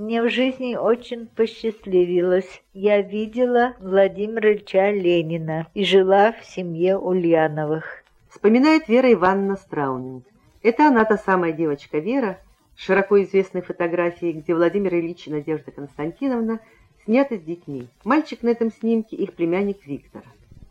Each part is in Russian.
Мне в жизни очень посчастливилось. Я видела Владимира Ильича Ленина и жила в семье Ульяновых. Вспоминает Вера Ивановна Страунинг. Это она та самая девочка Вера, широко известной фотографии, где Владимир Ильич и Надежда Константиновна сняты с детьми. Мальчик на этом снимке их племянник Виктор.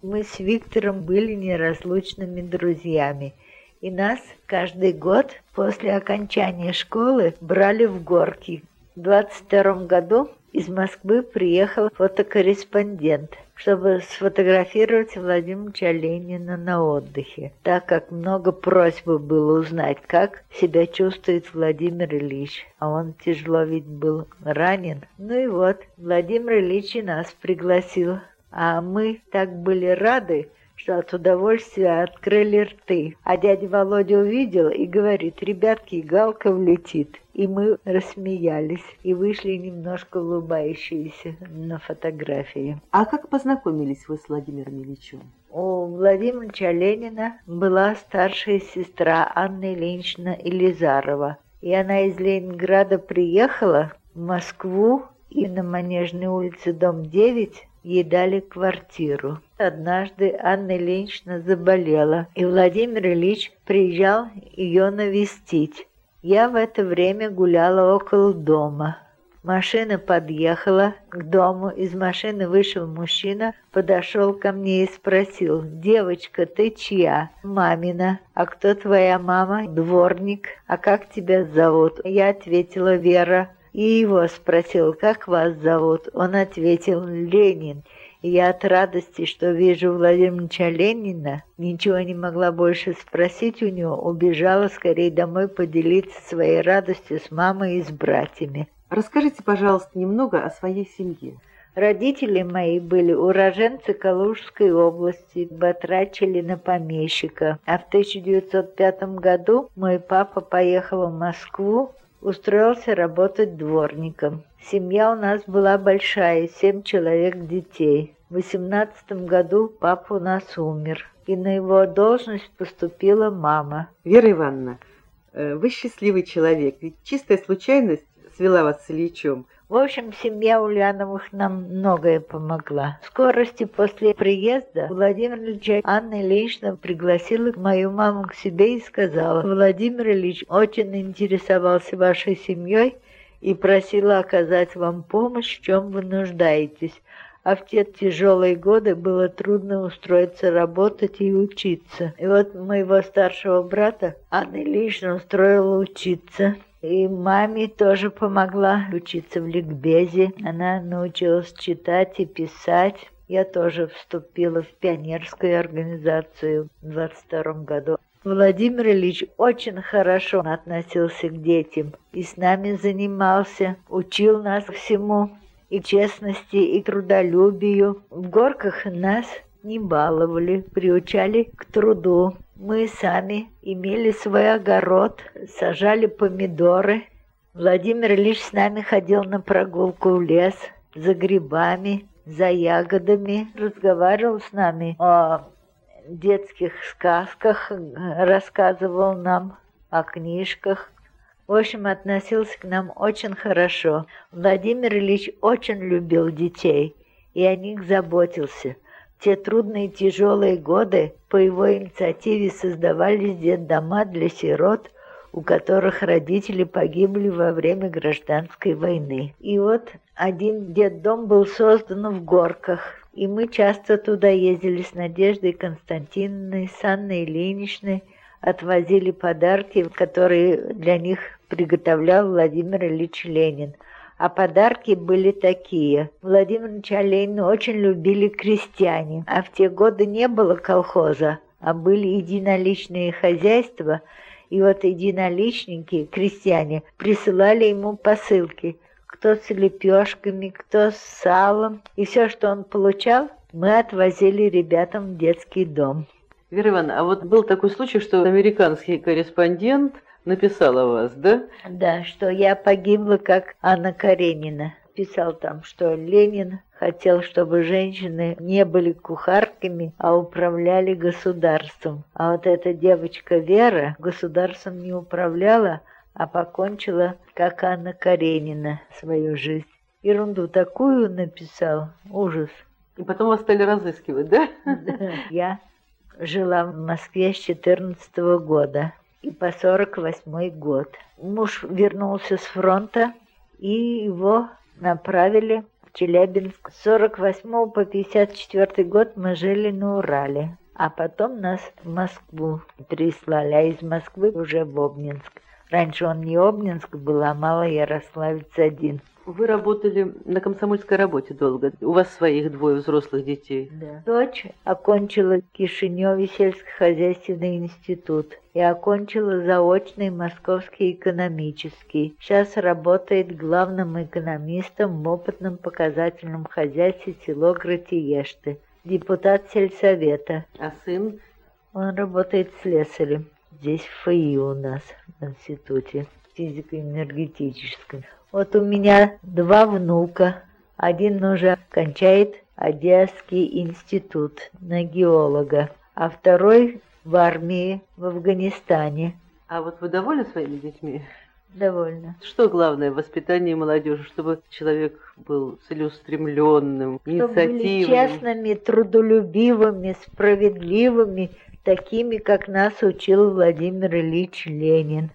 Мы с Виктором были неразлучными друзьями, и нас каждый год после окончания школы брали в горки. В 22 году из Москвы приехал фотокорреспондент, чтобы сфотографировать Владимира Ленина на отдыхе, так как много просьб было узнать, как себя чувствует Владимир Ильич. А он тяжело ведь был ранен. Ну и вот, Владимир Ильич и нас пригласил. А мы так были рады, что от удовольствия открыли рты. А дядя Володя увидел и говорит, ребятки, галка влетит. И мы рассмеялись и вышли немножко улыбающиеся на фотографии. А как познакомились вы с Владимиром Ильичем? У Владимира Ленина была старшая сестра Анна Ильинична Елизарова. И она из Ленинграда приехала в Москву и на Манежной улице, дом 9, ей дали квартиру. Однажды Анна Ильинична заболела, и Владимир Ильич приезжал ее навестить. Я в это время гуляла около дома. Машина подъехала к дому, из машины вышел мужчина, подошел ко мне и спросил, «Девочка, ты чья?» «Мамина». «А кто твоя мама?» «Дворник». «А как тебя зовут?» Я ответила, «Вера» и его спросил, как вас зовут. Он ответил, Ленин. Я от радости, что вижу Владимира Ленина, ничего не могла больше спросить у него, убежала скорее домой поделиться своей радостью с мамой и с братьями. Расскажите, пожалуйста, немного о своей семье. Родители мои были уроженцы Калужской области, батрачили на помещика. А в 1905 году мой папа поехал в Москву устроился работать дворником. Семья у нас была большая, семь человек детей. В восемнадцатом году папа у нас умер, и на его должность поступила мама. Вера Ивановна, э, вы счастливый человек, ведь чистая случайность свела вас с Ильичом – в общем, семья Ульяновых нам многое помогла. В скорости после приезда Владимир Ильич Анна Ильинична пригласила мою маму к себе и сказала, Владимир Ильич очень интересовался вашей семьей и просила оказать вам помощь, в чем вы нуждаетесь. А в те тяжелые годы было трудно устроиться работать и учиться. И вот моего старшего брата Анна Ильинична устроила учиться. И маме тоже помогла учиться в ликбезе. Она научилась читать и писать. Я тоже вступила в пионерскую организацию в 22 году. Владимир Ильич очень хорошо относился к детям и с нами занимался, учил нас всему, и честности, и трудолюбию. В горках нас не баловали, приучали к труду. Мы сами имели свой огород, сажали помидоры. Владимир Ильич с нами ходил на прогулку в лес за грибами, за ягодами, разговаривал с нами о детских сказках, рассказывал нам о книжках. В общем, относился к нам очень хорошо. Владимир Ильич очень любил детей и о них заботился – те трудные тяжелые годы по его инициативе создавались детдома для сирот, у которых родители погибли во время гражданской войны. И вот один детдом был создан в Горках, и мы часто туда ездили с Надеждой Константиновной, с Анной Ильиничной, отвозили подарки, которые для них приготовлял Владимир Ильич Ленин – а подарки были такие. Владимир Ильич очень любили крестьяне, а в те годы не было колхоза, а были единоличные хозяйства, и вот единоличники, крестьяне, присылали ему посылки, кто с лепешками, кто с салом, и все, что он получал, мы отвозили ребятам в детский дом. Вера Ивановна, а вот был такой случай, что американский корреспондент написала вас, да? Да, что я погибла, как Анна Каренина. Писал там, что Ленин хотел, чтобы женщины не были кухарками, а управляли государством. А вот эта девочка Вера государством не управляла, а покончила, как Анна Каренина, свою жизнь. Ерунду такую написал, ужас. И потом вас стали разыскивать, да? Я жила в Москве с 14 года и по 48 год. Муж вернулся с фронта, и его направили в Челябинск. С 48 по 54 год мы жили на Урале, а потом нас в Москву прислали, а из Москвы уже в Обнинск. Раньше он не Обнинск был, а Малоярославец один. Вы работали на комсомольской работе долго. У вас своих двое взрослых детей. Да. Дочь окончила Кишиневе сельскохозяйственный институт и окончила заочный московский экономический. Сейчас работает главным экономистом в опытном показательном хозяйстве село Гратиешты. Депутат сельсовета. А сын? Он работает слесарем. Здесь в ФАИ у нас, в институте физико-энергетическом. Вот у меня два внука. Один уже кончает Одесский институт на геолога, а второй в армии в Афганистане. А вот вы довольны своими детьми? Довольно. Что главное в воспитании молодежи, чтобы человек был целеустремленным, чтобы инициативным? Были честными, трудолюбивыми, справедливыми, такими, как нас учил Владимир Ильич Ленин.